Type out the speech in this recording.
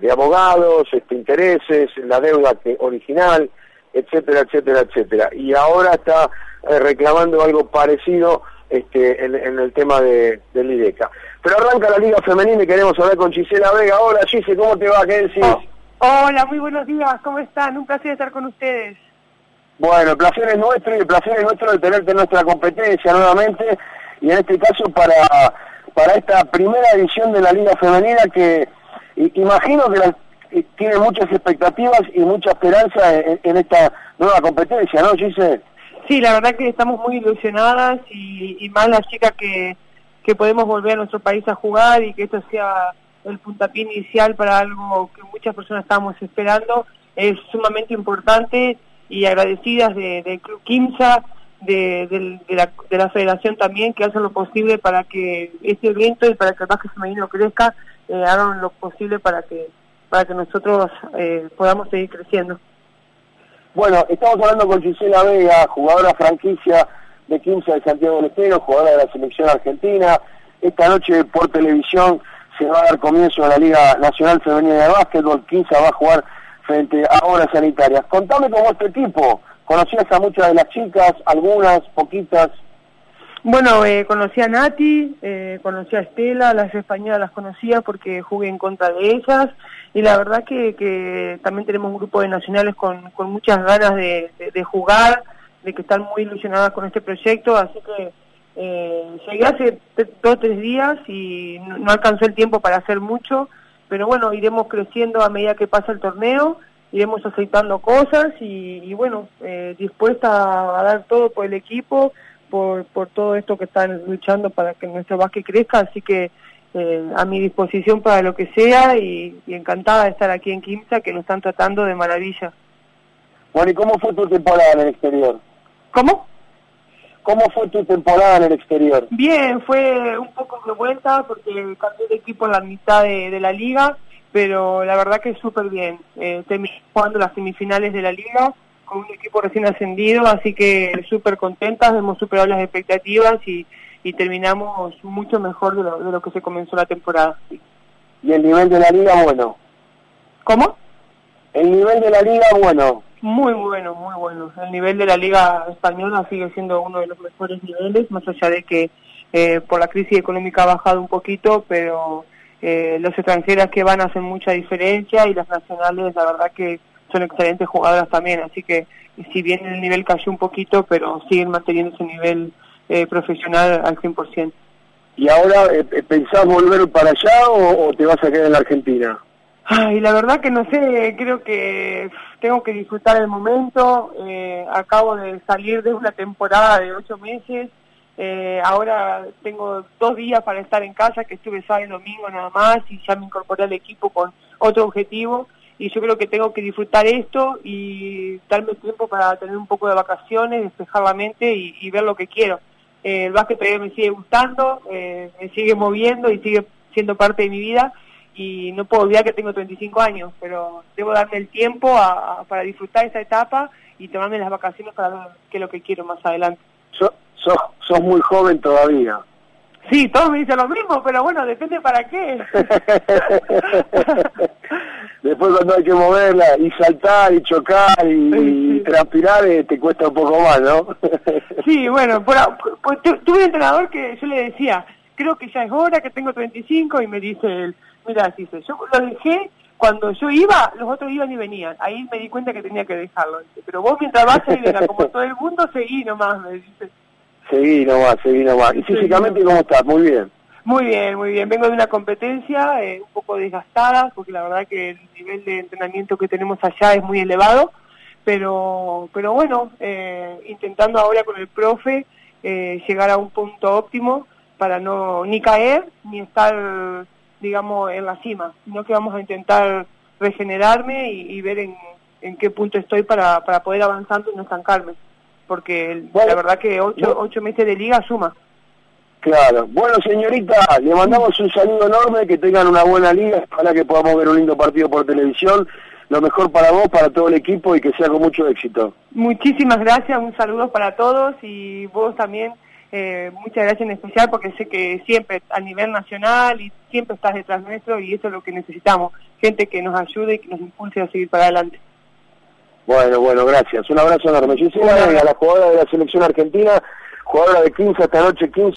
de abogados, este, intereses, la deuda que, original, etcétera, etcétera, etcétera. Y ahora está eh, reclamando algo parecido este, en, el tema de, del IDECA. Pero arranca la Liga Femenina y queremos hablar con Gisela Vega. Hola Gise, ¿cómo te va? ¿Qué decís? Oh, hola, muy buenos días, ¿cómo están? Un placer estar con ustedes. Bueno, el placer es nuestro y el placer es nuestro de tenerte en nuestra competencia nuevamente y en este caso para, para esta primera edición de la Liga Femenina que imagino que tiene muchas expectativas y mucha esperanza en, esta nueva competencia, ¿no, Gise? Sí, la verdad que estamos muy ilusionadas y, más las chicas que, que podemos volver a nuestro país a jugar y que esto sea el puntapié inicial para algo que muchas personas estamos esperando es sumamente importante y agradecidas del Club Quimsa, de, la, de, la, federación también, que hacen lo posible para que este evento y para que el básquet femenino crezca, eh, hagan lo posible para que para que nosotros eh, podamos seguir creciendo. Bueno, estamos hablando con Gisela Vega, jugadora franquicia de Quimsa de Santiago del Estero, jugadora de la selección argentina. Esta noche por televisión se va a dar comienzo a la Liga Nacional Femenina de Básquetbol. Quimsa va a jugar frente a obras sanitarias. Contame cómo este equipo. ¿Conocías a muchas de las chicas, algunas, poquitas? Bueno, eh, conocí a Nati, eh, conocí a Estela, las españolas las conocía porque jugué en contra de ellas. Y la verdad que, que también tenemos un grupo de nacionales con, muchas ganas de, de, jugar, de que están muy ilusionadas con este proyecto, así que eh, llegué hace dos o tres días y no alcanzó el tiempo para hacer mucho, pero bueno, iremos creciendo a medida que pasa el torneo, iremos aceitando cosas y, bueno, eh, dispuesta a dar todo por el equipo, por, por todo esto que están luchando para que nuestro básquet crezca, así que eh, a mi disposición para lo que sea y, encantada de estar aquí en Quimsa, que nos están tratando de maravilla. Bueno, ¿y cómo fue tu temporada en el exterior? ¿Cómo? ¿Cómo fue tu temporada en el exterior? Bien, fue un poco de vuelta porque cambié de equipo en la mitad de, la liga, pero la verdad que súper bien. Eh, terminé jugando las semifinales de la liga con un equipo recién ascendido, así que súper contentas, hemos superado las expectativas y, terminamos mucho mejor de lo, de lo que se comenzó la temporada. ¿Y el nivel de la liga bueno? ¿Cómo? El nivel de la liga bueno. Muy bueno, muy bueno. El nivel de la Liga Española sigue siendo uno de los mejores niveles, más allá de que eh, por la crisis económica ha bajado un poquito, pero eh, los extranjeras que van hacen mucha diferencia y las nacionales, la verdad que son excelentes jugadoras también. Así que, si bien el nivel cayó un poquito, pero siguen manteniendo ese nivel eh, profesional al 100%. ¿Y ahora pensás volver para allá o te vas a quedar en la Argentina? Ay, la verdad que no sé, creo que tengo que disfrutar el momento. Eh, acabo de salir de una temporada de ocho meses. Eh, ahora tengo dos días para estar en casa, que estuve sábado y domingo nada más, y ya me incorporé al equipo con otro objetivo. Y yo creo que tengo que disfrutar esto y darme tiempo para tener un poco de vacaciones, despejar la mente y, ver lo que quiero. Eh, el básquet todavía me sigue gustando, me sigue moviendo y sigue siendo parte de mi vida y no puedo olvidar que tengo 35 años, pero debo darme el tiempo para disfrutar esa etapa y tomarme las vacaciones para ver qué es lo que quiero más adelante. Sos, sos, muy joven todavía. Sí, todos me dicen lo mismo, pero bueno, depende para qué. Después cuando hay que moverla y saltar y chocar y, transpirar eh, te cuesta un poco más, ¿no? sí, bueno, tuve un entrenador que yo le decía, creo que ya es hora, que tengo 35 y me dice él, mira, dice, yo lo dejé cuando yo iba, los otros iban y venían. Ahí me di cuenta que tenía que dejarlo. Pero vos mientras vas y venga, como todo el mundo, seguí nomás, me dice. Seguí nomás, seguí nomás. ¿Y físicamente cómo estás? Muy bien. Muy bien, muy bien. Vengo de una competencia eh, un poco desgastada, porque la verdad que el nivel de entrenamiento que tenemos allá es muy elevado. Pero, pero bueno, eh, intentando ahora con el profe eh, llegar a un punto óptimo para no ni caer ni estar digamos, en la cima, sino que vamos a intentar regenerarme y, ver en, en, qué punto estoy para, para poder avanzando y no estancarme, porque la verdad que ocho, ocho meses de liga suma. Claro. Bueno, señorita, le mandamos un saludo enorme, que tengan una buena liga, para que podamos ver un lindo partido por televisión. Lo mejor para vos, para todo el equipo y que sea con mucho éxito. Muchísimas gracias, un saludo para todos y vos también eh, muchas gracias en especial porque sé que siempre a nivel nacional y siempre estás detrás nuestro y eso es lo que necesitamos, gente que nos ayude y que nos impulse a seguir para adelante. Bueno, bueno, gracias. Un abrazo enorme. Gisela, a la jugadora de la selección argentina, jugadora de 15 esta noche, 15.